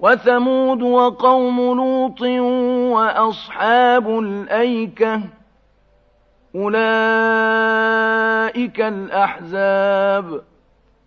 وثمود وقوم لوط وأصحاب الأيكة أولئك الأحزاب